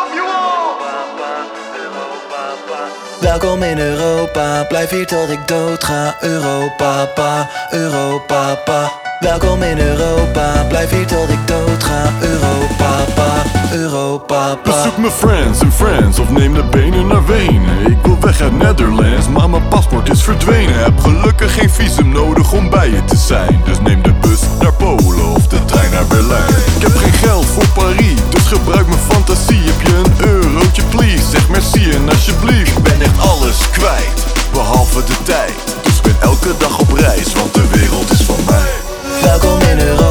love you. Welkom in Europa, blijf hier tot ik dood ga. Europa, Europa. Welkom in Europa, blijf hier tot ik dood ga. Europa, Europa. Bezoek mijn friends in France of neem de benen naar Wenen. Ik wil weg uit Netherlands, maar mijn paspoort is verdwenen. Heb gelukkig geen visum nodig om bij je te zijn. Dus neem de bus naar Polen of de trein naar Berlijn. Ik heb geen geld voor Parijs, dus gebruik tijd. Dus ben elke dag op reis, want de wereld is van mij. Welkom in Europa,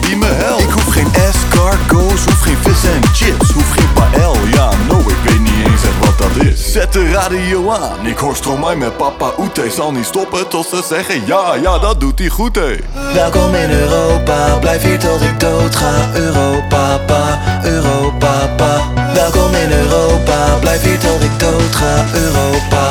die me helpt. Ik hoef geen escargots, hoef geen vis en chips, hoef geen pael. Ja, no, ik weet niet eens echt wat dat is. Zet de radio aan, ik hoor Stromae met papa Oete. Zal niet stoppen tot ze zeggen ja, ja, dat doet hij goed, hé. Welkom in Europa, blijf hier tot ik dood ga. Europa, pa, Europa, pa. Welkom in Europa, blijf hier tot ik dood ga. Europa,